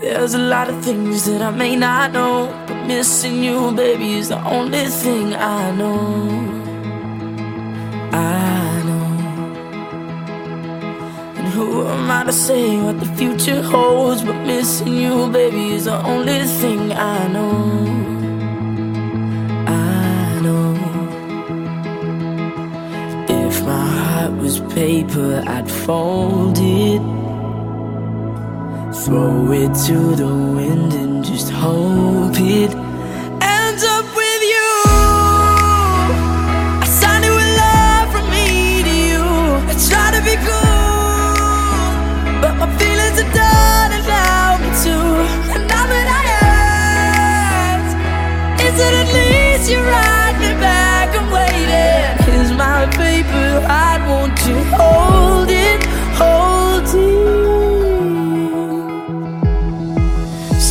There's a lot of things that I may not know, but missing you, baby, is the only thing I know. I know. And who am I to say what the future holds? But missing you, baby, is the only thing I know. I know. If my heart was paper, I'd fold it. Throw it to the wind and just hope it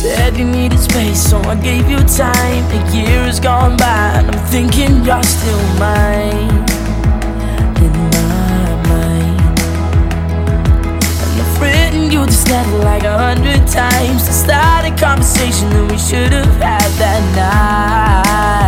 Said you needed space, so I gave you time. A year has gone by, and I'm thinking you're still mine. In my mind. And I've written you this letter like a hundred times to start a conversation that we should have had that night.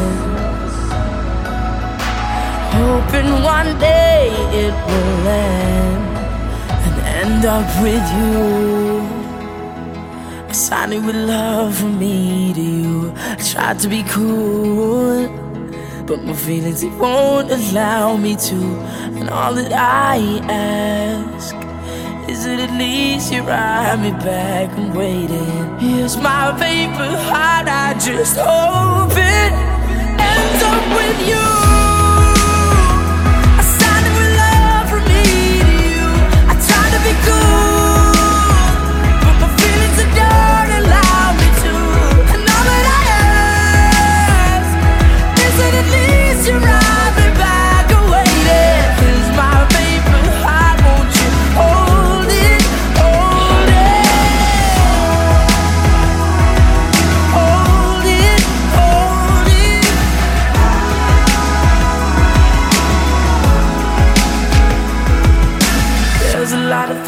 Hoping one day it will land and end up with you. I signed it with love from me to you. I tried to be cool, but my feelings it won't allow me to. And all that I ask is that at least you ride me back. I'm waiting. Here's my paper heart. I just hope it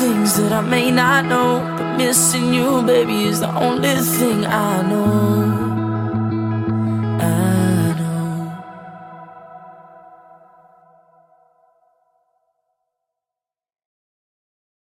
things that I may not know, but missing you, baby, is the only thing I know.